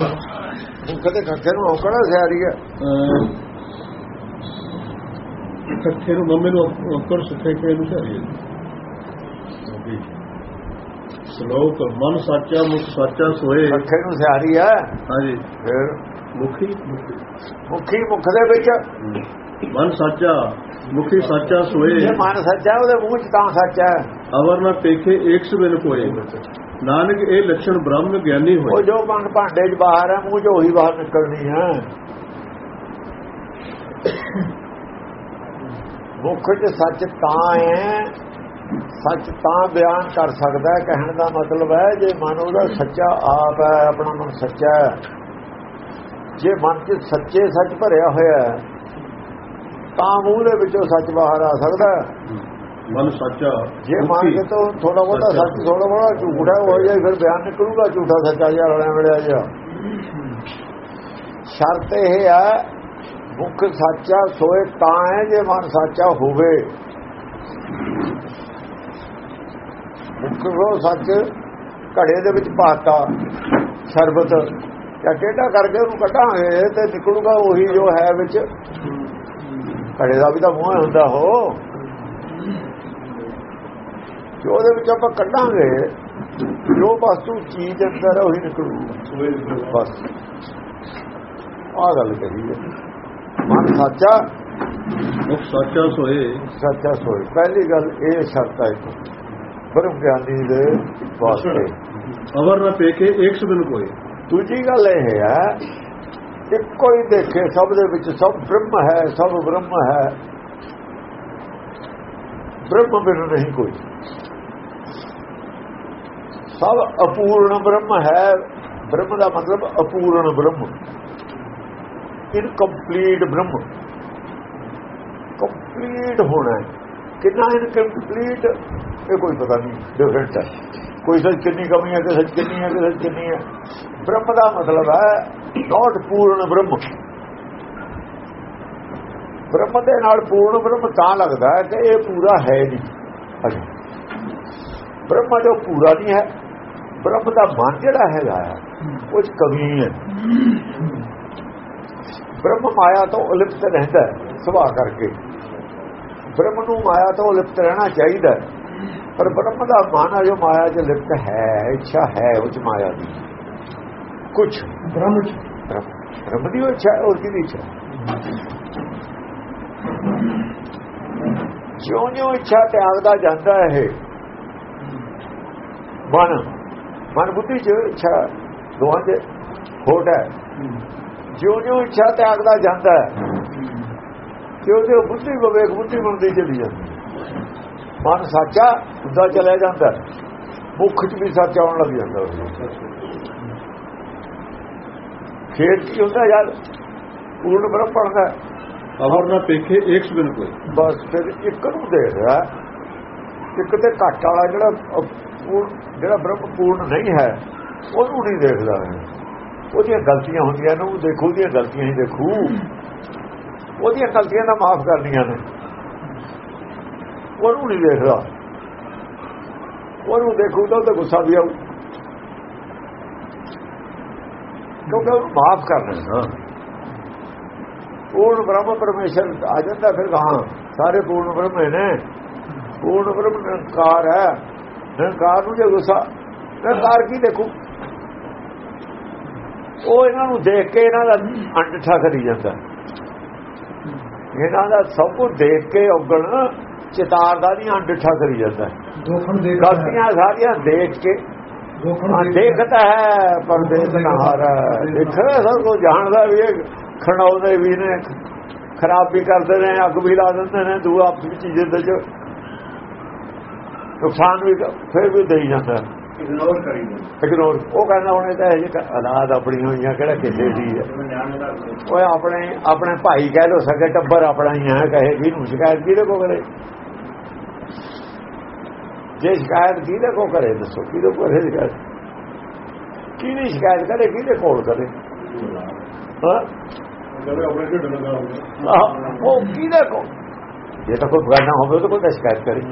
ਉਹ ਕਦੇ ਕੱਕੇ ਨੂੰ ਔਕੜਾ ਸਿਆਰੀ ਹੈ ਇਕੱਠੇ ਨੂੰ ਮੰਮੇ ਨੂੰ ਔਕੜ ਸਿੱਖੇ ਕੇ ਨੂੰ ਚਾਹੀਏ ਸ਼ਲੋਕ ਮਨ ਸਾਚਾ ਮੁਖ ਸਾਚਾ ਸੋਏ। ਕੱਕੇ ਨੂੰ ਸਿਆਰੀ ਹੈ ਹਾਂਜੀ। ਫਿਰ? ਮੁਖੀ ਮੁਖੀ। ਮੁਖ ਦੇ ਵਿੱਚ। ਮਨ ਸਾਚਾ ਮੁਖੀ ਸਾਚਾ ਸੋਏ। ਜੇ ਮਨ ਸੱਚਾ ਉਹਦੇ ਮੂੰਹ ਚ ਤਾਂ ਸੱਚਾ। ਹੈ ਅਵਰ ਨਾ ਪੇਖੇ ਏਕ ਸਬਿਨ ਕੋਏ ਨਾਨਕ ਇਹ ਲੱਛਣ ਬ੍ਰਹਮ ਗਿਆਨੀ ਉਹ ਜੋ ਮਨ ਭਾਂਡੇ 'ਚ ਬਾਹਰ ਹੈ ਮੂੰਹ 'ਚੋਂ ਹੀ ਬਾਹਰ ਨਿਕਲਣੀ ਹੈ ਮੁਖ 'ਚ ਸੱਚ ਤਾਂ ਹੈ ਸੱਚ ਤਾਂ ਬਿਆਨ ਕਰ ਸਕਦਾ ਕਹਿਣ ਦਾ ਮਤਲਬ ਹੈ, ਜੇ ਮਨ ਉਹਦਾ ਸੱਚਾ ਆਪ ਹੈ, ਆਪਣਾ ਮਨ ਸੱਚਾ ਹੈ। ਜੇ ਮਨ 'ਚ ਸੱਚੇ ਸੱਚ ਭਰਿਆ ਹੋਇਆ ਹੈ, ਤਾਂ ਮੂੰਹ ਦੇ ਵਿੱਚੋਂ ਸੱਚ ਬਾਹਰ ਆ ਸਕਦਾ ਹੈ। ਮਨ ਸਾਚਾ ਜੇ ਮੰਨ ਕੇ ਤਾਂ ਥੋੜਾ ਬਹੁਤਾ ਸੱਚਾ। ਥੋੜਾ ਬਹੁਤਾ ਝੂਠਾ ਹੋ ਜਾਏ ਫਿਰ ਬਿਆਨ ਨਿਕਲੂਗਾ ਝੂਠਾ ਸੱਚਾ ਜਿਹਾ ਰਲਿਆ ਮਿਲਿਆ ਜਿਹਾ। ਸ਼ਰਤ ਇਹ ਹੈ ਮੁੱਖ ਸੱਚਾ ਸੋਏ ਤਾਂ ਹੈ ਜੇ ਮਨ ਸੱਚਾ ਹੋਵੇ। ਮੁੱਖ ਉਹ ਸੱਚ ਘੜੇ ਦੇ ਵਿੱਚ ਪਾਤਾ ਸ਼ਰਬਤ। ਜਾਂ ਟੇਢਾ ਕਰਕੇ ਉਹਨੂੰ ਕੱਢਾਂਗੇ ਤੇ ਨਿਕਲੂਗਾ ਉਹੀ ਜੋ ਹੈ ਵਿੱਚ। ਘੜੇ ਦਾ ਵੀ ਤਾਂ ਮੂੰਹ ਹੁੰਦਾ ਹੋ। ਜੋ ਉਹਦੇ ਵਿੱਚ ਆਪਾਂ ਕੱਢਾਂਗੇ ਜੋ ਵਸਤੂ ਚੀਜ਼ ਅੰਦਰ ਹੈ ਉਹੀ ਨਿਕਲੂਗਾ ਬਸ। ਆ ਗੱਲ ਕਹੀ ਹੈ। ਮਨ ਸੱਚਾ ਮੁਖ ਸਾਚਾ ਸੋਏ। ਸੱਚਾ ਸੋਈ ਪਹਿਲੀ ਗੱਲ ਇਹ ਸ਼ਰਤ ਹੈ ਬ੍ਰਹਮ ਗਿਆਨੀ ਦੇ ਵਾਸਤੇ। ਅਵਰ ਨਾ ਪੇਖੇ ਏਕ ਸਬਿਨ ਕੋਏ। ਦੂਜੀ ਗੱਲ ਇਹ ਹੈ ਇੱਕੋ ਹੀ ਦੇਖੇ ਸਭ ਦੇ ਵਿੱਚ ਸਭ ਬ੍ਰਹਮ ਹੈ ਸਭ ਬ੍ਰਹਮ ਹੈ। ਬ੍ਰਹਮ ਬਿਨ ਨਹੀਂ ਕੋਈ। ਸਭ ਅਪੂਰਨ ਬ੍ਰਹਮ ਹੈ। ਬ੍ਰਹਮ ਦਾ ਮਤਲਬ ਅਪੂਰਨ ਬ੍ਰਹਮ। ਇਨਕੰਪਲੀਟ ਬ੍ਰਹਮ। ਕੰਪਲੀਟ ਹੋਣਾ ਹੈ। ਕਿੰਨਾ ਇਨਕੰਪਲੀਟ ਇਹ ਕੋਈ ਪਤਾ ਨਹੀਂ। ਡਿਫਰੈਂਟ ਹੈ। ਕੋਈ ਸੱਚ ਕਿੰਨੀ ਕਮੀ ਹੈ ਕਿ ਸੱਚ ਕਿੰਨੀ ਹੈ ਕਿ ਸੱਚ ਕਿੰਨੀ ਹੈ। ਬ੍ਰਹਮ ਦਾ ਮਤਲਬ ਹੈ ਨਾਟ ਪੂਰਨ ਬ੍ਰਹਮ। ਬ੍ਰਹਮ ਦੇ ਨਾਲ ਪੂਰਨ ਬ੍ਰਹਮ ਤਾਂ ਲੱਗਦਾ ਹੈ ਕਿ ਇਹ ਪੂਰਾ ਹੈ ਨਹੀਂ। ਬ੍ਰਹਮ ਜੋ ਪੂਰਾ ਨਹੀਂ ਹੈ। ਬ੍ਰਹਮ ਦਾ ਮਨ ਜਿਹੜਾ ਹੈਗਾ ਉਹ ਕਮੀ ਹੈ। ਬ੍ਰਹਮ ਮਾਇਆ ਤੋਂ ਉਲਿਪਤ ਰਹਿੰਦਾ ਹੈ, ਸੁਭਾਅ ਕਰਕੇ। ਬ੍ਰਹਮ ਨੂੰ ਮਾਇਆ ਤੋਂ ਉਲਿਪਤ ਰਹਿਣਾ ਚਾਹੀਦਾ। ਪਰ ਬ੍ਰਹਮ ਦਾ ਮਨ ਜੋ ਮਾਇਆ 'ਚ ਲਿਪਤ ਹੈ ਇੱਛਾ ਹੈ ਉਹ 'ਚ ਮਾਇਆ ਦੀ। ਕੁਝ ਬ੍ਰਹਮ ਬ੍ਰਹਮ। ਦੀ ਇੱਛਾ ਹੋਰ ਕੀ ਇੱਛਾ ਜਿਉਂ ਜਿਉਂ ਇੱਛਾ ਤਿਆਗਦਾ ਜਾਂਦਾ ਹੈ ਮਨ ਮਨ ਬੁੱਧੀ ਚ ਇੱਛਾ ਦੋਹਾਂ ਚ ਖੋਟ ਹੈ। ਜਿਉਂ ਜਿਉਂ ਇੱਛਾ ਤਿਆਗਦਾ ਜਾਂਦਾ ਹੈ ਕਿਉਂ ਜਿਉਂ ਬੁੱਧੀ ਵਿਵੇਕ ਬੁੱਧੀ ਬਣਦੀ ਚਲੀ ਜਾਂਦੀ। ਮਨ ਸੱਚਾ ਹੁੰਦਾ ਚਲਿਆ ਜਾਂਦਾ। ਮੁੱਖ ਚ ਵੀ ਸੱਚ ਆਉਣ ਲੱਗ ਜਾਂਦਾ ਖੇਤ ਕੀ ਹੁੰਦਾ ਯਾਰ? ਪੂਰਨ ਬ੍ਰਹਮ ਪੜਦਾ ਅਵਰ ਨਾ ਪੇਖੇ ਏਕ ਸਬਿਨ ਕੋਏ ਬਸ ਫਿਰ ਇੱਕ ਨੂੰ ਦੇਖ ਰਿਹਾ ਇੱਕ ਤੇ ਘੱਟ ਵਾਲਾ ਜਿਹੜਾ ਜਿਹੜਾ ਬ੍ਰਹਮ ਪੂਰਨ ਨਹੀਂ ਹੈ, ਉਹਨੂੰ ਨਹੀਂ ਦੇਖਦਾ ਹੈ ਉਹਦੀਆਂ ਗਲਤੀਆਂ ਹੁੰਦੀਆਂ ਨੇ, ਉਹ ਦੇਖੋ, ਉਹਦੀਆਂ ਗਲਤੀਆਂ ਹੀ ਦੇਖੂ। ਉਹਦੀਆਂ ਗਲਤੀਆਂ ਦਾ ਮਾਫ ਕਰਨੀਆਂ ਨੇ। ਉਹਨੂੰ ਨਹੀਂ ਦੇਖਦਾ। ਉਹਨੂੰ ਦੇਖੂ ਤਾਂ ਉਹਦਾ ਗੁੱਸਾ ਵੀ ਆਊ। ਕਿਉਂਕਿ ਉਹਨੂੰ ਮਾਫ ਕਰਨਾ ਨਾ। ਪੂਰਨ ਬ੍ਰਹਮ ਪਰਮੇਸ਼ਰ ਆ ਜਾਂਦਾ ਫਿਰ ਕਹਾਂ ਸਾਰੇ ਪੂਰਨ ਬ੍ਰਹਮ ਨੇ। ਪੂਰਨ ਬ੍ਰਹਮ ਨਿਰੰਕਾਰ ਹੈ। ਨਿਰੰਕਾਰ ਨੂੰ ਜੇ ਗੁੱਸਾ ਨਿਰੰਕਾਰ ਕੀ ਦੇਖੂ? ਉਹ ਇਹਨਾਂ ਨੂੰ ਦੇਖ ਕੇ ਇਹਨਾਂ ਦਾ ਅੰਡਠਾ ਕਰੀ ਜਾਂਦਾ। ਇਹਨਾਂ ਦਾ ਸਭ ਕੁਝ ਦੇਖ ਕੇ ਉਗਣ ਚਿਤਾਰ ਦਾ ਨਹੀਂ ਅੰਡਠਾ ਕਰੀ ਜਾਂਦਾ। ਦੋਖਣ ਦੇ ਗਲਤੀਆਂ ਸਾਰੀਆਂ ਦੇਖ ਕੇ। ਦੇਖਦਾ ਹੈ ਪਰ ਦੇਖਣਾ ਹਾਰਾ ਦੇਖ ਸਭ ਕੋ ਜਾਣਦਾ ਵੀ ਇਹ ਖਣਾਉਂਦੇ ਵੀ ਨੇ ਖਰਾਬ ਵੀ ਕਰਦੇ ਨੇ ਅੱਗ ਵੀ ਲਾ ਦਿੰਦੇ ਨੇ ਦੂਆ ਵਿੱਚ ਜਿੰਦ ਚ ਨੁਕਸਾਨ ਵੀ ਫਿਰ ਵੀ ਦੇਈ ਜਾਂਦਾ। ਇਗਨੋਰ ਕਰੀ ਇਗਨੋਰ ਉਹ ਕਹਿੰਦਾ ਹੁਣ ਇਹ ਤਾਂ ਇਹ ਔਲਾਦ ਆਪਣੀ ਹੋਈਆਂ ਕਿਹੜਾ ਕਿਸੇ ਦੀ ਹੈ ਓਏ ਆਪਣੇ ਆਪਣੇ ਭਾਈ ਕਹਿ ਲੋ ਸਕੇ ਟੱਬਰ ਆਪਣਾ ਹੀ ਹੈ ਕਹੇ ਵੀ ਨੂੰ ਸ਼ਿਕਾਇਤ ਕਿਹਦੇ ਕੋ ਕਰੇ? ਜੇ ਸ਼ਿਕਾਇਤ ਕਿਹਦੇ ਕੋ ਕਰੇ ਦੱਸੋ ਕਿਹਦੇ ਕੋ ਕਰੇ ਸ਼ਿਕਾਇਤ? ਕਿਹਦੀ ਸ਼ਿਕਾਇਤ ਕਰੇ ਕਿਹਦੇ ਕੋਲ ਕਰੇ? ਹਾਂ? ਜਦੋਂ ਉਹ ਕਿਹਦੇ ਕੋ ਜੇ ਤਾਂ ਕੋਈ ਬਗਾਨਾ ਹੋਵੇ ਤਾਂ ਕੋਈ ਸ਼ਿਕਾਇਤ ਕਰੇ।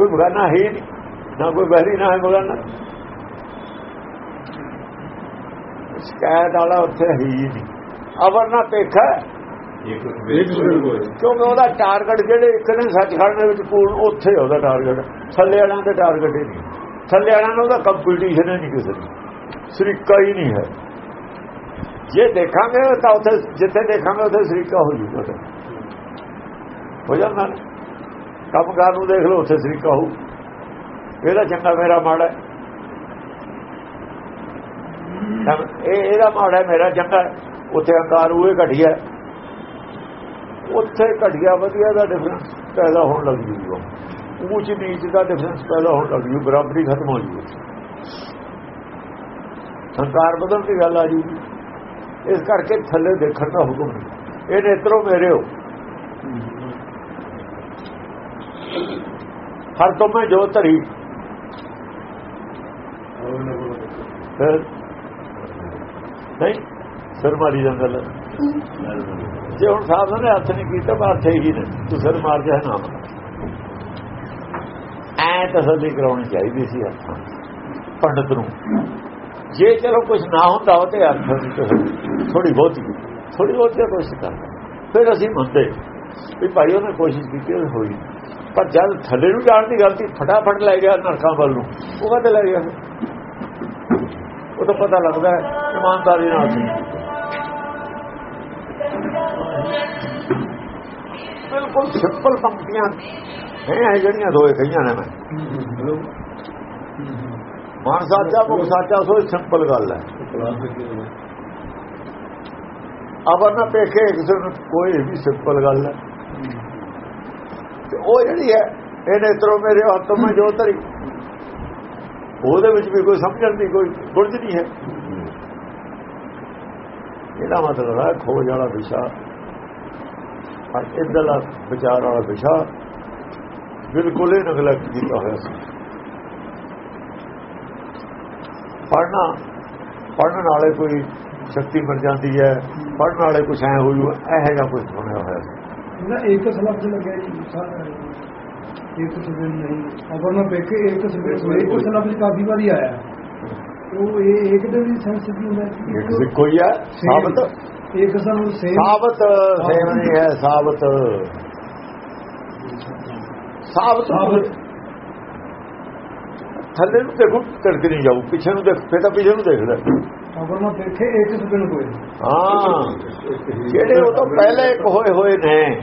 ਕੋਈ ਬਗਾਨਾ ਹੈ ਹੀ ਨਹੀਂ ਨਾ ਕੋਈ ਬਹਿਰੀ ਨਾ ਹੈ ਬਗਾਨਾ ਸ਼ਿਕਾਇਤ ਵਾਲਾ ਉੱਥੇ ਹੈ ਹੀ ਨਹੀਂ। ਅਵਰ ਨਾ ਪੇਖਾ ਕਿਉਂਕਿ ਉਹਦਾ ਟਾਰਗੇਟ ਜਿਹੜੇ ਇੱਕ ਨੇ ਸੱਚਖੰਡ ਦੇ ਵਿੱਚ ਪੂਰਨ ਉੱਥੇ ਉਹਦਾ ਟਾਰਗੇਟ ਥੱਲੇ ਵਾਲਿਆਂ ਦਾ ਟਾਰਗੇਟ ਹੀ ਨਹੀਂ। ਥੱਲੇ ਵਾਲਿਆਂ ਨਾਲ ਉਹਦਾ ਕੰਪੀਟੀਸ਼ਨ ਹੀ ਨਹੀਂ ਕਿਸੇ ਦੀ। ਸਰੀਕਾ ਹੀ ਨਹੀਂ ਹੈ। ਜੇ ਦੇਖਾਂਗੇ ਤਾਂ ਉੱਥੇ ਜਿੱਥੇ ਦੇਖਾਂਗੇ ਉੱਥੇ ਸਰੀਕਾ ਹੋ ਜੂਗਾ। ਹੋ ਜਾਂਦਾ। ਕੰਮ ਕਾਰ ਨੂੰ ਦੇਖ ਲਓ ਉੱਥੇ ਸਰੀਕਾ ਹੋਊ। ਇਹਦਾ ਚੰਗਾ ਮੇਰਾ ਮਾੜਾ ਇਹ ਇਹਦਾ ਮਾੜਾ ਹੈ, ਮੇਰਾ ਚੰਗਾ ਉੱਥੇ ਹੰਕਾਰ ਹੋਏ ਘਟਿਆ ਉੱਥੇ ਘਟਿਆ ਵਧੀਆ ਦਾ ਡਿਫਰੈਂਸ ਪੈਦਾ ਹੋਣ ਲੱਗ ਜੂਗਾ ਉੱਚ ਨੀਚ ਦਾ ਡਿਫਰੈਂਸ ਪੈਦਾ ਹੋਣ ਲੱਗ ਜੂ ਬਰਾਬਰੀ ਖਤਮ ਹੋ ਜੂ ਹੰਕਾਰ ਬਦਲ ਦੀ ਗੱਲ ਆ ਜੂਗੀ ਇਸ ਕਰਕੇ ਥੱਲੇ ਦੇਖਣ ਦਾ ਹੁਕਮ ਨਹੀਂ। ਇਹ ਨੇਤਰੋ ਮੇਰੇ ਹੋ। ਹਰ ਤੋਂ ਮੈਂ ਜੋ ਧਰੀ। ਫਿਰ? ਨਹੀਂ ਸਿਰ ਮਾਰੀ ਜਾਂਦਾ ਲੈ ਜੇ ਹੁਣ ਸਾਹਿਬ ਨੇ ਹੱਥ ਨਹੀਂ ਕੀਤਾ ਬਾਤ ਹੈ ਹੀ ਨੇ। ਤੂੰ ਸਿਰ ਮਾਰ ਜਾ, ਨਾ ਐ ਤਸੱਲੀ ਕਰਾਉਣੀ ਚਾਹੀਦੀ ਸੀ ਹੱਥਾਂ ਪੰਡਤ ਨੂੰ। ਜੇ ਚਲੋ ਕੁਝ ਨਾ ਹੁੰਦਾ, ਉਹ ਤੇ ਅਰਥ ਥੋੜੀ ਬਹੁਤੀ ਥੋੜੀ ਬਹੁਤੀ ਕੋਸ਼ਿਸ਼ ਕਰਦਾ ਫਿਰ ਅਸੀਂ ਮੰਨਦੇ ਵੀ ਭਾਈ ਉਹਨੇ ਕੋਸ਼ਿਸ਼ ਕੀਤੀ, ਉਹ ਹੋਈ। ਪਰ ਜਦ ਥੱਲੇ ਨੂੰ ਜਾਣ ਦੀ ਗਲਤੀ ਫਟਾਫਟ ਲੈ ਗਿਆ ਨਰਕਾਂ ਵੱਲ ਨੂੰ। ਉਹ ਕਦੇ ਲੈ ਗਿਆ। ਉਹ ਤਾਂ ਪਤਾ ਲੱਗਦਾ ਹੈ ਇਮਾਨਦਾਰੀ ਨਾਲ ਸੀ। ਬਿਲਕੁਲ ਸਿੰਪਲ ਪੰਕਤੀਆਂ ਹੈ ਜਿਹੜੀਆਂ ਦੋਏ ਕਹੀਆਂ ਨੇ ਮੈਂ। ਮਨ ਸਾਚਾ ਮੁਖ ਸਾਚਾ ਸੋ ਸਿੰਪਲ ਗੱਲ ਹੈ। ਅਬਰ ਨਾ ਪੇਖੇ ਕਿਸੇ ਨੂੰ ਕੋਈ ਵੀ ਸਿੰਪਲ ਗੱਲ ਹੈ। ਤੇ ਉਹ ਜਿਹੜੀ ਹੈ ਇਹ ਨੇਤਰੋ ਮੇਰੇ ਹੱਥੋਂ ਮੈਂ ਜੋ ਧਰੀ। ਉਹਦੇ ਵਿੱਚ ਵੀ ਕੋਈ ਸਮਝਣ ਦੀ ਕੋਈ ਗੁਰਜ ਨਹੀਂ ਹੈ। ਇਹਦਾ ਮਤਲਬ ਹੈ ਖੋਜ ਵਾਲਾ ਵਿਸ਼ਾ ਪਰ ਇਦਾਂ ਵਿਚਾਰ ਵਾਲਾ ਵਿਸ਼ਾ ਬਿਲਕੁਲ ਹੀ ਨਗਲੈਕਟ ਕੀਤਾ ਹੋਇਆ ਸੀ। ਪੜਨਾ ਪੜਨ ਵਾਲੇ ਕੋਈ ਸ਼ਕਤੀ ਮਰ ਜਾਂਦੀ ਹੈ ਪੜਨ ਵਾਲੇ ਕੁਛ ਐ ਹੋ ਜੂ, ਇਹੋ ਜਿਹਾ ਕੁਝ ਬਣਿਆ ਹੋਇਆ ਸੀ। ਲੱਗਿਆ ਜੀ ਸਾਰਾ ਇੱਕ ਸਵੇਰ ਨਹੀਂ। ਅਗਰ ਮੈਂ ਵੇਖੇ ਇੱਕ ਸਵੇਰ ਹੋਏ ਇੱਕ ਲਫ਼ਜ਼ ਕਾਫੀ ਵਾਰੀ ਆਇਆ। ਉਹ ਇਹ ਇੱਕ ਦੇ ਵੀ ਸੈਂਸ ਕੀ ਹੁੰਦਾ ਹੈ ਇੱਕ ਹੈ ਸਾਬਤ। ਇੱਕ ਸਾਨੂੰ ਸੇਮ ਸਾਬਤ ਸੇਮ ਨਹੀਂ ਹੈ ਸਾਬਤ। ਸਾਬਤ ਥੱਲੇ ਨੂੰ ਦੇਖੋ ਤੜਕ ਨਹੀਂ ਜਾਊ ਪਿੱਛੇ ਨੂੰ ਦੇਖ ਫੇਰ ਤਾਂ ਪਿੱਛੇ ਨੂੰ ਦੇਖਦਾ। ਇੱਕ ਹੋਏ। ਹਾਂ। ਜਿਹੜੇ ਉਹ ਤੋਂ ਪਹਿਲੇ ਇੱਕ ਹੋਏ ਹੋਏ ਨੇ।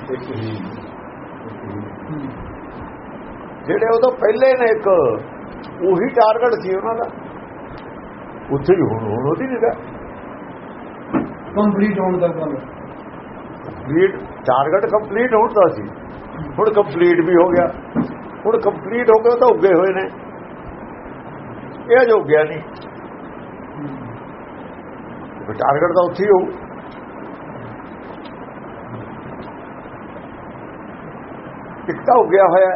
ਜਿਹੜੇ ਉਹ ਤੋਂ ਪਹਿਲੇ ਨੇ ਇੱਕ ਉਹੀ ਟਾਰਗੇਟ ਸੀ ਉਹਨਾਂ ਦਾ। ਉੱਥੇ ਹੀ ਹੁਣ ਹੁਣ ਉਹਦੀ ਨਿਗਾ ਕੰਪਲੀਟ ਹੋਣ ਦਾ ਗੱਲ। ਕੰਪਲੀਟ ਟਾਰਗੇਟ ਕੰਪਲੀਟ ਹੁੰਦਾ ਸੀ। ਹੁਣ ਕੰਪਲੀਟ ਵੀ ਹੋ ਗਿਆ। ਹੁਣ ਕੰਪਲੀਟ ਹੋ ਗਿਆ ਤਾਂ ਉੱਗੇ ਹੋਏ ਨੇ। ਇਹ ਜੋ ਗਿਆ ਨਹੀਂ। ਟਾਰਗੇਟ ਤਾਂ ਉੱਥੇ ਹੀ ਹੋਊ। ਇੱਕ ਤਾਂ ਉੱਗਿਆ ਹੋਇਆ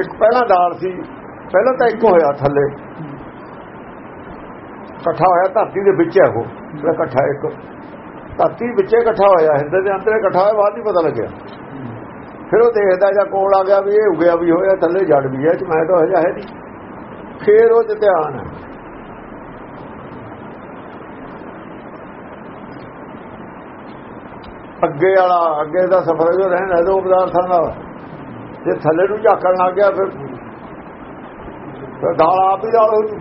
ਇੱਕ ਪਹਿਲਾਂ ਦਾਲ ਸੀ, ਪਹਿਲਾਂ ਤਾਂ ਇੱਕ ਹੋਇਆ ਥੱਲੇ। ਇਕੱਠਾ ਹੋਇਆ ਧਰਤੀ ਦੇ ਵਿੱਚ ਹੈ ਉਹ, ਜਿਹੜਾ ਇਕੱਠਾ ਇੱਕ। ਧਰਤੀ ਵਿੱਚ ਇਕੱਠਾ ਹੋਇਆ, ਹਿੰਦੇ ਦੇ ਅੰਦਰ ਇਕੱਠਾ ਹੋਇਆ, ਬਾਅਦ ਨਹੀਂ ਪਤਾ ਲੱਗਿਆ। ਫਿਰ ਉਹ ਦੇਖਦਾ ਜਾਂ ਕੋਲ ਆ ਗਿਆ ਵੀ ਇਹ ਉਗਿਆ ਵੀ ਹੋਇਆ, ਥੱਲੇ ਜੜ ਵੀ ਹੈ ਚ ਮੈਂ ਤਾਂ ਹਜਾ ਹੈ ਨਹੀਂ। ਫਿਰ ਉਹ ਚ ਧਿਆਨ ਹੈ। ਅੱਗੇ ਵਾਲਾ, ਅੱਗੇ ਦਾ ਸਫਰ ਜੋ ਰਹਿਣਾ ਦੋ ਪਦਾਰਥਾਂ ਦਾ ਜੇ ਥੱਲੇ ਨੂੰ ਝਾਕਣ ਲੱਗ ਗਿਆ, ਫਿਰ ਫਿਰ ਦਾਲ ਆਪ ਹੀ ਦਾਲ ਹੋ ਜੂ।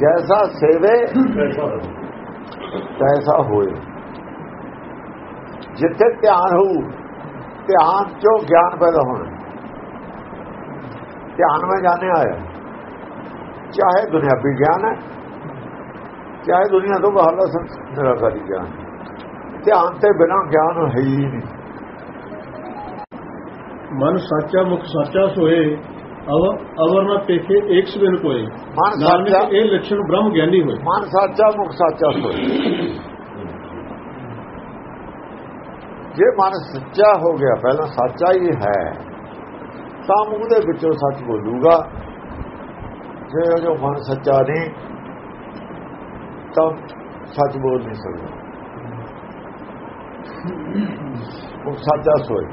ਜੈਸਾ ਸੇਵੇ, ਤੈਸਾ ਹੋਏ। ਜਿੱਥੇ ਧਿਆਨ ਹੋਊ, ਧਿਆਨ ਚੋਂ ਗਿਆਨ ਪੈਦਾ ਹੋਣਾ। ਧਿਆਨ ਵਿੱਚ ਜਾਣੇ ਆਇਆ ਚਾਹੇ ਦੁਨਿਆਵੀ ਗਿਆਨ ਹੈ, ਚਾਹੇ ਦੁਨੀਆ ਤੋਂ ਬਾਹਰਲਾ ਨਿਰਾਕਾਰੀ ਗਿਆਨ ਧਿਆਨ ਤੇ ਬਿਨਾਂ ਗਿਆਨ ਹੈ ਹੀ ਨਹੀਂ। ਮਨ ਸਾਚਾ ਮੁਖ ਸਾਚਾ ਸੋਏ ਅਵ ਅਵਰ ਨਾ ਪੇਖੇ ਏਕ ਸਵੇਨ ਕੋਏ। ਮਨ ਸਾਚਾ ਇਹ ਲੱਛਣ ਬ੍ਰਹਮ ਗਿਆਨੀ ਹੋਏ। ਮਨ ਸਾਚਾ ਮੁਖ ਸਾਚਾ ਸੋਏ। ਜੇ ਮਨ ਸੱਚਾ ਹੋ ਗਿਆ ਪਹਿਲਾਂ ਸੱਚਾ ਹੀ ਹੈ। ਤਾਂ ਮੂੰਹ ਦੇ ਵਿੱਚੋਂ ਸੱਚ ਬੋਲੂਗਾ। ਜੇ ਉਹ ਜੋ ਮਨ ਸੱਚਾ ਨਹੀਂ ਤਾਂ ਸੱਚ ਬੋਲ ਨਹੀਂ ਸਕਦਾ। ਉਹ ਸੱਚਾ ਸੋਏ।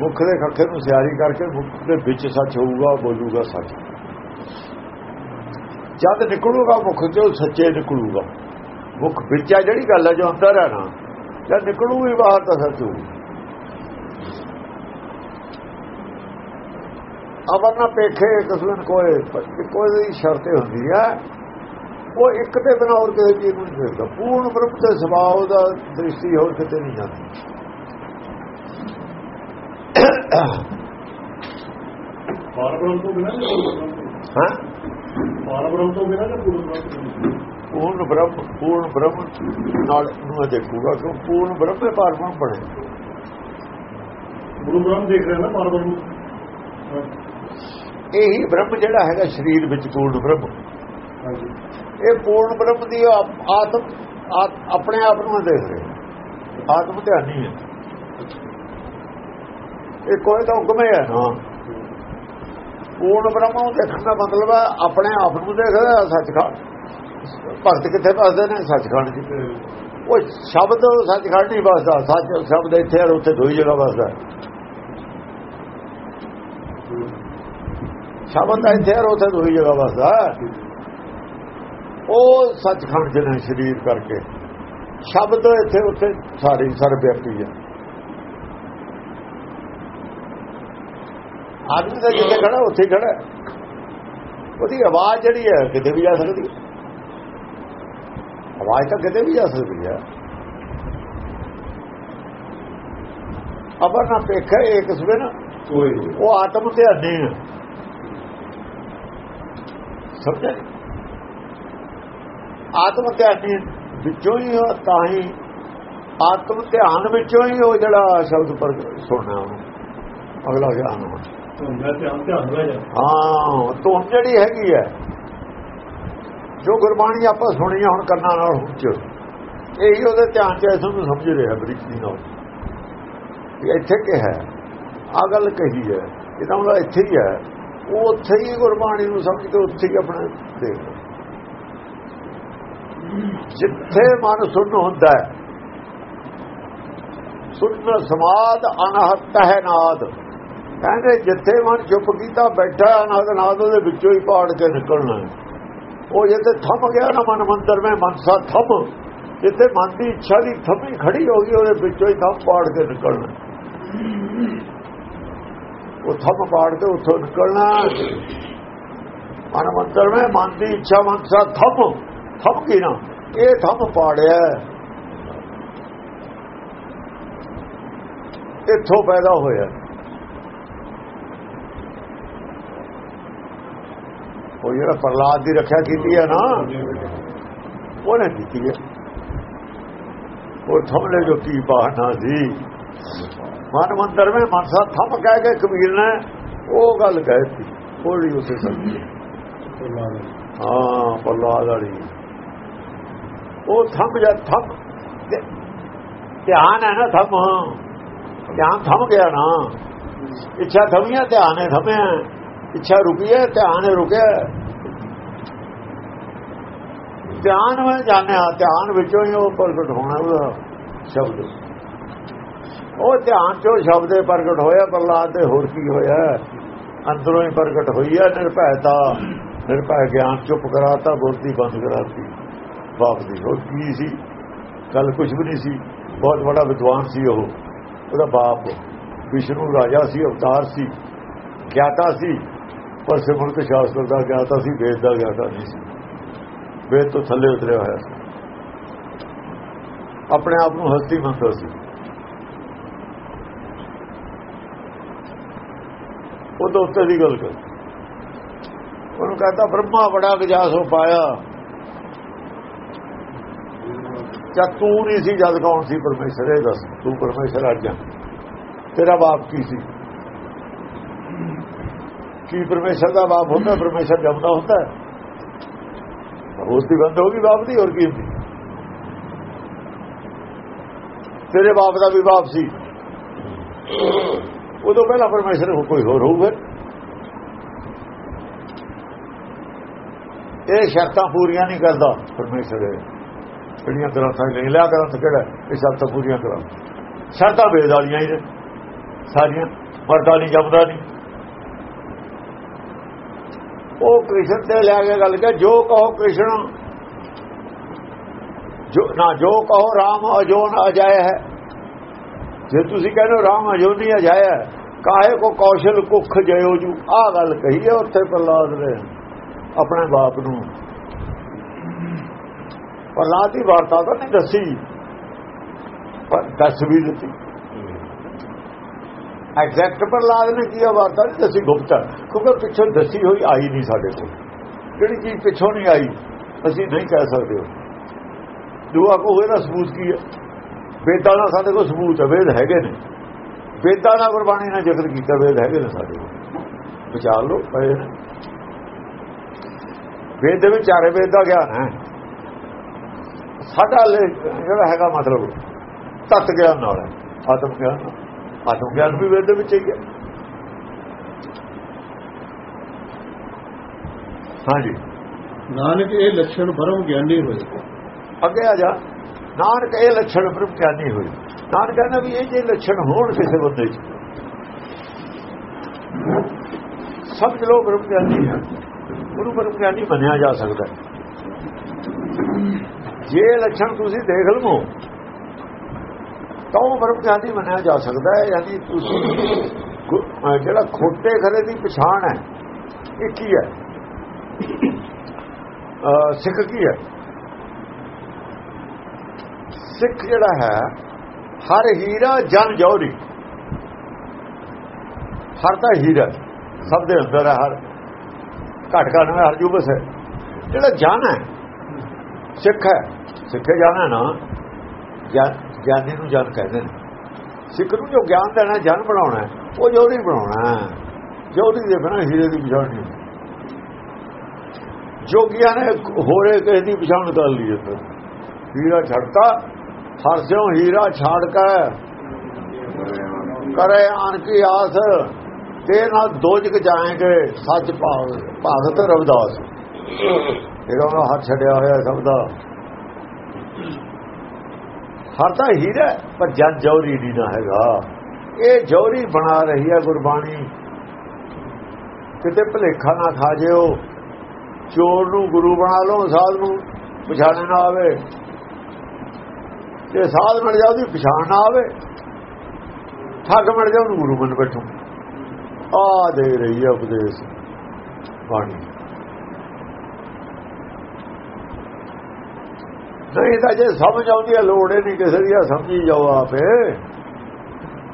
ਮੁੱਖ ਦੇ ਖੱਖੇ ਨੂੰ ਸਿਆਰੀ ਕਰਕੇ ਮੁਖ ਦੇ ਵਿੱਚ ਸੱਚ ਹੋਊਗਾ, ਬੋਲੂਗਾ ਸੱਚ। ਜਦ ਨਿਕਲੂਗਾ ਮੁਖ ਚੋਂ ਸੱਚੇ ਨਿਕਲੂਗਾ। ਮੁੱਖ ਵਿੱਚ ਆ ਜਿਹੜੀ ਗੱਲ ਹੈ ਜੋ ਅੰਦਰ ਹੈ ਨਾ, ਜਦ ਨਿਕਲੂਗੀ ਬਾਹਰ ਤਾਂ ਸੱਚ ਹੋਊ। ਅਵਰ ਨਾ ਪੇਖੇ ਕਸੂਨ ਕੋਏ ਕੋਈ ਦੀ ਸ਼ਰਤ ਹੁੰਦੀ ਹੈ ਉਹ ਇੱਕ ਦੇ ਬਿਨਾ ਹੋਰ ਕਿਸੇ ਚੀਜ਼ ਨੂੰ ਨਹੀਂ ਦੇਖਦਾ। ਪੂਰਨ ਬ੍ਰਹਮ ਦੇ ਸੁਭਾਅ ਦਾ ਦ੍ਰਿਸ਼ਟੀ ਹੋਰ ਕਿਤੇ ਨਹੀਂ ਜਾਂਦੀ। ਤੋਂ ਬਿਨਾਂ ਪੂਰਨ ਹਾਂ? ਪਾਰਬ੍ਰਹਮ ਤੋਂ ਬਿਨਾਂ ਜਾਂ ਪੂਰਨ ਬ੍ਰਹਮ ਪੂਰਨ ਬ੍ਰਹਮ ਪੂਰਨ ਬ੍ਰਹਮ ਨਾਲ ਨੂੰ ਦੇਖੂਗਾ ਕਿ ਪੂਰਨ ਬ੍ਰਹਮ ਹੈ ਪਰਮ ਬਣੇ। ਪੂਰਨ ਬ੍ਰਹਮ ਦੇਖ ਰਿਹਾ ਨਾ ਪਾਰਬ੍ਰਹਮ ਇਹੀ ਬ੍ਰਹਮ ਜਿਹੜਾ ਹੈਗਾ ਸਰੀਰ ਵਿੱਚ ਪੂਰਨ ਬ੍ਰਹਮ। ਇਹ ਪੂਰਨ ਬ੍ਰਹਮ ਦੀ ਆਤਮ ਆਤ- ਆਪਣੇ ਆਪ ਨੂੰ ਦੇਖ ਰਿਹਾ। ਆਤਮ ਧਿਆਨੀ ਹੈ। ਇਹ ਕੋਈ ਤਾਂ ਹੁਕਮ ਹੈ ਨਾ ਪੂਰਨ ਬ੍ਰਹਮ ਨੂੰ ਦੇਖਣ ਦਾ ਮਤਲਬ ਹੈ ਆਪਣੇ ਆਪ ਨੂੰ ਦੇਖਦਾ ਸੱਚਖੰਡ। ਭਗਤ ਕਿੱਥੇ ਵਸਦੇ ਨੇ? ਸੱਚਖੰਡ ਜੀ। ਉਹ ਸ਼ਬਦ ਸੱਚਖੰਡ ਨਹੀਂ ਵਸਦਾ। ਸੱਚ ਸ਼ਬਦ ਇੱਥੇ ਔਰ ਉੱਥੇ ਦੋਈ ਜਗ੍ਹਾ ਵਸਦਾ। ਸ਼ਬਦ ਇੱਥੇ ਔਰ ਉੱਥੇ ਦੋਈ ਜਗ੍ਹਾ ਵਸਦਾ। ਉਹ ਸੱਚਖੰਡ ਜਿਹਨੇ ਸਰੀਰ ਕਰਕੇ। ਸ਼ਬਦ ਇੱਥੇ ਉੱਥੇ ਸਾਰੀ ਸਰਬ ਵਿਅਕਤੀ ਹੈ ਆਦਮੀ ਦਾ ਜਿੱਥੇ ਖੜਾ ਉੱਥੇ ਖੜਾ। ਉਹਦੀ ਆਵਾਜ਼ ਜਿਹੜੀ ਹੈ ਕਿਤੇ ਵੀ ਜਾ ਸਕਦੀ ਹੈ। ਆਵਾਜ਼ ਤਾਂ ਕਿਤੇ ਵੀ ਜਾ ਸਕਦੀ ਹੈ। ਅਬਰ ਨਾ ਪੇਖੇ ਇੱਕ ਸਵੇ ਨਾ। ਕੋਈ ਉਹ ਆਤਮ ਤੇ ਅਧੀਨ ਹੈ ਸਮਝਿਆ? ਆਤਮ ਅਧੀਨ ਵਿੱਚੋਂ ਹੀ ਉਹ ਤਾਂ ਹੀ ਆਤਮ ਧਿਆਨ ਵਿੱਚੋਂ ਹੀ ਉਹ ਜਿਹੜਾ ਸ਼ਬਦ ਪਰ ਸੁਣਨਾ ਉਹਨੂੰ। ਅਗਲਾ ਗਿਆਨ ਹੋਣਾ। ਹਾਂ ਤੋਂ ਜਿਹੜੀ ਹੈਗੀ ਹੈ ਜੋ ਗੁਰਬਾਣੀ ਆਪਾਂ ਸੁਣੀ ਹੁਣ ਕੰਨਾਂ ਨਾਲ ਹੁੱਚ ਇਹੀ ਉਹਦੇ ਧਿਆਨ ਚ ਇਸ ਨੂੰ ਸਮਝ ਰਿਹਾ ਬਰੀਕੀ ਨਾਲ। ਇੱਥੇ ਕੀ ਹੈ? ਆ ਗੱਲ ਕਹੀ ਹੈ। ਇਹਦਾ ਮਤਲਬ ਇੱਥੇ ਹੀ ਹੈ। ਉਹ ਉੱਥੇ ਹੀ ਗੁਰਬਾਣੀ ਨੂੰ ਸਮਝ ਕੇ ਉੱਥੇ ਹੀ ਆਪਣਾ ਦੇਖ ਜਿੱਥੇ ਮਨ ਸੁਣ ਹੁੰਦਾ ਹੈ ਸੁਣ ਸਮਾਦ ਅਨਹਤ ਹੈ ਨਾਦ। ਕਹਿੰਦੇ ਜਿੱਥੇ ਮਨ ਚੁੱਪ ਕੀਤਾ, ਬੈਠਾ ਅਨਾਦ ਨਾਦ ਉਹਦੇ ਵਿੱਚੋਂ ਹੀ ਪਾੜ ਕੇ ਨਿਕਲਣਾ ਉਹ ਜਿੱਥੇ ਥੰਮ ਗਿਆ ਨਾ ਮਨ ਮੰਦਰ ਵਿੱਚ ਮਨਸਾ ਥੰਮ। ਜਿੱਥੇ ਮਨ ਦੀ ਇੱਛਾ ਦੀ ਥੰਮੀ ਖੜੀ ਹੋ ਗਈ, ਉਹਦੇ ਵਿੱਚੋਂ ਹੀ ਥੰਮ ਪਾੜ ਕੇ ਨਿਕਲਣਾ ਉਹ ਥੰਮ ਪਾੜ ਕੇ ਉੱਥੋਂ ਨਿਕਲਣਾ ਮਨ ਮੰਦਰ ਮੈਂ ਮਨ ਦੀ ਇੱਛਾ, ਮਨਸਾ ਥੰਮ। ਥੰਮ ਕੀ ਨਾ ਇਹ ਥੰਮ ਪਾੜਿਆ। ਇੱਥੋਂ ਪੈਦਾ ਹੋਇਆ। ਉਹ ਜਿਹੜਾ ਪ੍ਰਲਾਦ ਦੀ ਰੱਖਿਆ ਕੀਤੀ ਹੈ ਨਾ ਉਹਨੇ ਕੀਤੀ ਹੈ ਉਹ ਥਮਲੇ ਜੋ ਕੀ ਬਹਾਨਾ ਸੀ। ਮਨ ਮੰਦਰ ਵਿੱਚ ਮਨਸਾ ਥਮ ਕਹਿ ਕੇ ਕਬੀਰ ਨੇ ਉਹ ਗੱਲ ਕਹਿਤੀ ਥੋੜੀ ਉਸੇ ਸਮਝੀ ਹਾਂ ਪ੍ਰਲਾਦ ਵਾਲੀ। ਉਹ ਥਮ ਜਾ ਥੰਮ ਧਿਆਨ ਹੈ ਨਾ ਥੰਮ। ਧਿਆਨ ਥੰਮ ਗਿਆ ਨਾ। ਇੱਛਾ ਥਮੀਆਂ ਧਿਆਨ ਹੈ, ਥਮਿਆ ਇੱਛਾ ਰੁਕੀ ਹੈ, ਧਿਆਨ ਰੁਕਿਆ ਧਿਆਨ ਵਿੱਚ ਜਾਣਿਆ, ਧਿਆਨ ਵਿੱਚੋਂ ਹੀ ਉਹ ਪ੍ਰਗਟ ਹੋਣਾ ਉਹਦਾ ਸ਼ਬਦ। ਉਹ ਧਿਆਨ ਚੋਂ ਸ਼ਬਦੇ ਪ੍ਰਗਟ ਹੋਇਆ ਪ੍ਰਲਾਦ ਤੇ ਹੋਰ ਕੀ ਹੋਇਆ? ਅੰਦਰੋਂ ਹੀ ਪ੍ਰਗਟ ਹੋਈ ਹੈ, ਨਿਰਭੈਤਾ। ਨਿਰਭੈ ਗਿਆਨ ਚੁੱਪ ਕਰਾਤਾ ਬੋਲਦੀ ਬੰਦ ਕਰਾਤੀ। ਬਾਪ ਦੀ ਉਹ ਕੀ ਸੀ? ਕੱਲ ਕੁਝ ਵੀ ਨਹੀਂ ਸੀ। ਬਹੁਤ ਵੱਡਾ ਵਿਦਵਾਨ ਸੀ ਉਹ। ਉਹਦਾ ਬਾਪ ਵਿਸ਼ਨੂੰ ਰਾਜਾ ਸੀ, ਅਵਤਾਰ ਸੀ, ਗਿਆਤਾ ਸੀ। ਪਰ ਸਿਮਰਤ ਸ਼ਾਸਤਰ ਦਾ ਗਿਆਤਾ ਸੀ, ਵੇਦ ਦਾ ਗਿਆਤਾ ਨਹੀਂ ਸੀ। ਵੇਦ ਤੋਂ ਥੱਲੇ ਉਤਰਿਆ ਹੋਇਆ ਸੀ। ਆਪਣੇ ਆਪ ਨੂੰ ਹਸਤੀ ਮੰਨਦਾ ਸੀ। ਉਹਦੇ ਉੱਤੇ ਦੀ ਗੱਲ ਕਰ ਉਹਨੂੰ ਕਹਿੰਦਾ, ਬ੍ਰਹਮਾ ਬੜਾ ਗਜਾਸੋ ਪਾਇਆ। ਜਦ ਤੂੰ ਨਹੀਂ ਸੀ ਜਦ ਕੌਣ ਸੀ ਪਰਮੇਸ਼ਰ, ਇਹ ਦੱਸ, ਤੂੰ ਪਰਮੇਸ਼ਰ ਅੱਜ ਤੇਰਾ ਬਾਪ ਕੀ ਸੀ? ਕੀ ਪਰਮੇਸ਼ਰ ਦਾ ਬਾਪ ਹੁੰਦਾ? ਪਰਮੇਸ਼ਰ ਜਮਦਾ ਹੁੰਦਾ ਉਸ ਦੀ ਬੰਦ ਹੋ ਗਈ ਬਾਪ ਦੀ, ਹੋਰ ਕੀ ਹੁੰਦੀ? ਤੇਰੇ ਬਾਪ ਦਾ ਵੀ ਬਾਪ ਸੀ। ਉਦੋਂ ਪਹਿਲਾਂ ਪਰਮੇਸ਼ਰ ਕੋਈ ਹੋਰ ਹੋਊਗਾ। ਇਹ ਸ਼ਰਤਾਂ ਪੂਰੀਆਂ ਨਹੀਂ ਕਰਦਾ ਪਰਮੇਸ਼ਰ ਜਿਹੜੀਆਂ ਗ੍ਰੰਥਾਂ ਨਹੀਂ ਲਿਆ ਗ੍ਰੰਥ ਕਿਹੜਾ ਇਹ ਸ਼ਰਤਾਂ ਪੂਰੀਆਂ ਕਰਾ ਸ਼ਰਤਾਂ ਵੇਦ ਵਾਲੀਆਂ ਹੀ ਨੇ। ਸਾਰੀਆਂ ਮਰਦਾ ਨਹੀਂ ਜਮਦਾ ਨਹੀਂ। ਉਹ ਕ੍ਰਿਸ਼ਨ ਤੇ ਲੈ ਕੇ ਗੱਲ ਕਰ, ਜੋ ਕਹੋ ਕ੍ਰਿਸ਼ਨ, ਜੋ ਨਾ ਜੋ ਕਹੋ ਰਾਮ ਅਜੋਨ ਅਜਾਇ ਹੈ। ਜੇ ਤੁਸੀਂ ਕਹਿੰਦੇ ਹੋ ਰਾਮ ਅਜੋਨੀ ਅਜਾਇ ਹੈ, ਕਾਹੇ ਕੋ ਕੌਸ਼ਲ ਕੁਖ ਜਯੋ ਜੂ। ਆ ਗੱਲ ਕਹੀ ਹੈ ਉੱਥੇ ਪ੍ਰਲਾਦ ਨੇ, ਆਪਣੇ ਬਾਪ ਨੂੰ। ਪ੍ਰਲਾਦ ਦੀ ਵਾਰਤਾ ਤਾਂ ਨਹੀਂ ਦੱਸੀ। ਪਰ ਦੱਸ ਵੀ ਦਿੱਤੀ। ਐਗਜ਼ੈਕਟ ਪ੍ਰਹਲਾਦ ਨੇ ਕੀ ਵਾਰਤਾ ਨਹੀਂ ਦੱਸੀ ਗੁਪਤ। ਕਿਉਂਕਿ ਪਿੱਛੋਂ ਦੱਸੀ ਹੋਈ ਆਈ ਨਹੀਂ ਸਾਡੇ ਕੋਲ। ਜਿਹੜੀ ਚੀਜ਼ ਪਿੱਛੋਂ ਨਹੀਂ ਆਈ, ਅਸੀਂ ਨਹੀਂ ਕਹਿ ਸਕਦੇ। ਦੁਆ ਕੋ ਇਹਦਾ ਸਬੂਤ ਕੀ ਹੈ ਵੇਦਾਂ ਦਾ ਸਾਡੇ ਕੋਲ ਸਬੂਤ ਹੈ ਵੇਦ ਹੈਗੇ ਨੇ। ਵੇਦਾਂ ਦਾ ਗੁਰਬਾਣੀ ਨਾਲ ਜ਼ਿਕਰ ਕੀਤਾ, ਵੇਦ ਹੈਗੇ ਨੇ ਸਾਡੇ ਕੋਲ। ਵਿਚਾਰ ਲਓ, ਪਏ ਨੇ। ਵੇਦ ਦੇ ਵਿੱਚ ਚਾਰੇ ਵੇਦ ਦਾ ਗਿਆਨ ਹੈ। ਸਾਡਾ ਜਿਹੜਾ ਹੈਗਾ ਮਤਲਬ ਤਤ ਗਿਆਨ ਨਾਲ ਹੈ ਆਤਮ ਗਿਆਨ ਆਤਮ ਗਿਆਨ ਵੀ ਵੇਦ ਦੇ ਵਿੱਚ ਹੀ ਹੈ। ਹਾਂਜੀ। ਨਾਨਕ ਇਹ ਲੱਛਣ ਬਰਮ ਗਿਆਨੀ ਹੋਏ। ਅੱਗੇ ਆ ਜਾ। ਨਾਨਕ ਇਹ ਲੱਛਣ ਬ੍ਰਹਮ ਗਿਆਨੀ ਹੋਈ ਨਾਨਕ ਕਹਿੰਦਾ ਵੀ ਇਹ ਜੇ ਲੱਛਣ ਹੋਣ ਕਿਸੇ ਬੰਦੇ 'ਚ ਸਮਝ ਲੋ ਬ੍ਰਹਮ ਗਿਆਨੀ ਹੈ। ਗੁਰੂ ਬ੍ਰਹਮ ਗਿਆਨੀ ਮੰਨਿਆ ਜਾ ਸਕਦਾ ਜੇ ਲੱਛਣ ਤੁਸੀਂ ਦੇਖ ਲਵੋ, ਤਾਂ ਉਹ ਬ੍ਰਹਮ ਗਿਆਨੀ ਮੰਨਿਆ ਜਾ ਸਕਦਾ ਹੈ, ਯਾਨੀ ਤੁਸੀਂ ਜਿਹੜਾ ਖੋਟੇ ਖਰੇ ਦੀ ਪਛਾਣ ਹੈ, ਇਹ ਕੀ ਹੈ? ਸਿੱਖ ਕੀ ਹੈ? ਸਿੱਖ ਜਿਹੜਾ ਹੈ, ਹਰ ਹੀਰਾ ਜਨ ਜੌਰੀ। ਹਰ ਤਾਂ ਹੀਰਾ, ਸਭ ਦੇ ਅੰਦਰ ਹੈ ਹਰ। ਘਟ ਘਟ ਵਿੱਚ ਹਰ ਜੂਬਸ ਹੈ। ਜਿਹੜਾ ਜਨ ਹੈ, ਸਿੱਖ ਹੈ। ਸਿੱਖੇ ਜਾਣਾ ਨਾ ਗਿਆਨੀ ਨੂੰ ਜਨ ਕਹਿੰਦੇ ਨੇ। ਸਿੱਖ ਨੂੰ ਜੋ ਗਿਆਨ ਦੇਣਾ, ਜਨ ਬਣਾਉਣਾ ਉਹ ਜੋਰੀ ਬਣਾਉਣਾ ਜੋਰੀ ਦੇ ਬਿਨਾਂ ਹੀਰੇ ਦੀ ਪਛਾਣ ਨਹੀਂ। ਜੋਗੀਆਂ ਨੇ ਹੋਰੇ ਕਿਸੇ ਦੀ ਪਛਾਣ ਕਰ ਲਈ ਇੱਥੇ ਹੀਰਾ ਛੱਡਤਾ ਹਰ ਸਿਓ ਹੀਰਾ ਛਾੜ ਕੇ। ਕਰੇ ਆਨ ਕੀ ਆਸ, ਤੇ ਨਾਲ ਦੋਜਕ ਜਾਏਗੇ, ਸੱਚ ਭਾਗ ਭਗਤ ਰਵਿਦਾਸ। ਇਹਦਾ ਉਹ ਹੱਥ ਛੱਡਿਆ ਹੋਇਆ ਸਭ ਦਾ। ਹਰ ਤਾਂ ਹੀਰਾ ਪਰ ਜਨ ਜੌਰੀ ਨਹੀਂ ਨਾ ਹੈਗਾ। ਇਹ ਜੌਰੀ ਬਣਾ ਰਹੀ ਹੈ ਗੁਰਬਾਣੀ। ਕਿਤੇ ਭਲੇਖਾ ਨਾ ਖਾ ਜਿਓ। ਚੋਰ ਨੂੰ ਗੁਰੂ ਬਣਾ ਲਓ, ਸਾਧ ਨੂੰ ਪਛਾਣ ਨਾ ਆਵੇ। ਜੇ ਸਾਧ ਮਿਲ ਜਾ ਉਹਦੀ ਪਛਾਣ ਨਾ ਆਵੇ। ਠੱਗ ਮਿਲ ਜਾ ਉਹਨੂੰ ਗੁਰੂ ਬਣ ਬੈਠੋ। ਆ ਦੇ ਰਹੀ ਹੈ ਉਪਦੇਸ਼। ਬਾਣੀ। ਨਹੀਂ, ਤਾਂ ਜੇ ਸਮਝ ਆਉਂਦੀ ਹੈ, ਲੋੜ ਹੀ ਨਹੀਂ ਕਿਸੇ ਦੀ ਸਮਝੀ ਜਾਓ ਆਪੇ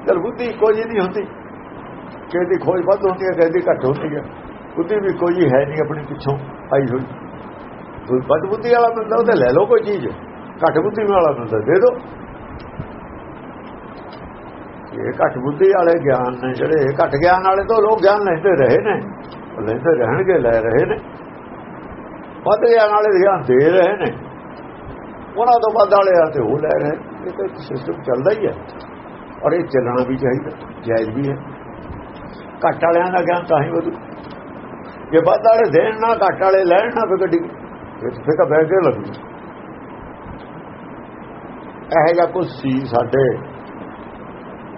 ਚਲ ਬੁੱਧੀ ਕੋਈ ਨਹੀਂ ਹੁੰਦੀ। ਕਿਹਦੀ ਖੋਜ ਵੱਧ ਹੁੰਦੀ ਹੈ ਕਿਹਦੀ ਘੱਟ ਹੁੰਦੀ ਹੈ। ਬੁੱਧੀ ਵੀ ਕੋਈ ਹੈ ਨਹੀਂ ਆਪਣੀ ਪਿੱਛੋਂ ਆਈ ਹੋਈ। ਕੋਈ ਵੱਧ ਬੁੱਧੀ ਵਾਲਾ ਬੰਦਾ, ਉਹ ਤੇ ਲੈ ਲਓ ਕੋਈ ਚੀਜ਼। ਘੱਟ ਬੁੱਧੀ ਵਾਲਾ ਬੰਦਾ, ਦੇ ਦਿਓ। ਇਹ ਘੱਟ ਬੁੱਧੀ ਵਾਲੇ ਗਿਆਨ ਨੇ, ਜਿਹੜੇ ਘੱਟ ਗਿਆਨ ਵਾਲੇ ਤੋਂ ਲੋਕ ਗਿਆਨ ਲੈਂਦੇ ਰਹੇ ਨੇ। ਲੈਂਦੇ ਰਹਿਣਗੇ, ਲੈ ਰਹੇ ਨੇ। ਵੱਧ ਗਿਆਨ ਵਾਲੇ ਗਿਆਨ ਦੇ ਰਹੇ ਨੇ। ਉਹਨਾਂ ਤੋਂ ਵੱਧ ਵਾਲੇ ਆ ਤੇ ਉਹ ਲੈ ਰਹੇ। ਇਹ ਤਾਂ ਇੱਕ ਸਿਸਟਮ ਚੱਲਦਾ ਹੀ ਹੈ। ਔਰ ਇਹ ਚੱਲਣਾ ਵੀ ਚਾਹੀਦਾ ਜਾਇਜ਼ ਵੀ ਹੈ। ਘੱਟ ਵਾਲਿਆਂ ਦਾ ਗਿਆਨ ਤਾਂ ਹੀ ਵਧੂ। ਜੇ ਵੱਧ ਵਾਲੇ ਦੇਣ ਨਾ ਘੱਟ ਵਾਲੇ ਲੈਣ ਨਾ ਫਿਰ ਗੱਡੀ ਫਿਰ ਤਾਂ ਬਹਿ ਕੇ ਲੱਗੂ। ਇਹ ਜਾਂ ਕੁਝ ਸੀ ਸਾਡੇ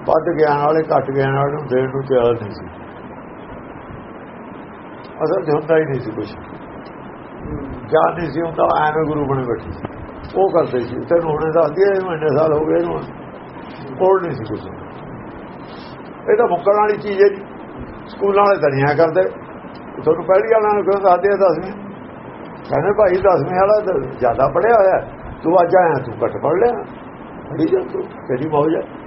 ਵੱਧ ਗਿਆਨ ਵਾਲੇ ਘੱਟ ਗਿਆਨ ਵਾਲੇ ਨੂੰ ਦੇਣ ਨੂੰ ਤਿਆਰ ਨਹੀਂ ਸੀ। ਅਸਲ ਹੁੰਦਾ ਹੀ ਨਹੀਂ ਸੀ ਕੁਝ ਗਿਆਨ ਨਹੀਂ ਸੀ ਹੁੰਦਾ ਐਵੇਂ ਗੁਰੂ ਬਣੇ ਬੈਠੇ ਸੀ। ਉਹ ਕਰਦੇ ਸੀ। ਤੈਨੂੰ ਹੁਣੇ ਦੱਸਦੀ ਐ ਮਹੀਨੇ ਸਾਲ ਹੋ ਗਏ ਇਹਨੂੰ। ਕੋਲ ਨਹੀਂ ਸੀ ਕੁਝ ਇਹ ਤਾਂ ਮੁੱਕਣ ਵਾਲੀ ਚੀਜ਼ ਹੈ ਜੀ। ਸਕੂਲਾਂ ਵਾਲੇ ਦਰਿਆ ਕਰਦੇ। ਤੁਹਾਨੂੰ ਪਹਿਲੀ ਵਾਲਾਂ ਨੂੰ ਕਿਉਂ ਦੱਸਦੇ ਆ ਦਸਵੀਂ ਕਹਿੰਦੇ ਭਾਈ, ਦਸਵੀਂ ਵਾਲਾ ਜ਼ਿਆਦਾ ਪੜਿਆ ਹੋਇਆ। ਤੂੰ ਅੱਜ ਆਇਆ, ਤੂੰ ਘੱਟ ਪੜ ਲਿਆ। ਪੜੀ ਜਾ ਤੂੰ ਤੇਰੀ ਮੌਜ ਹੈ।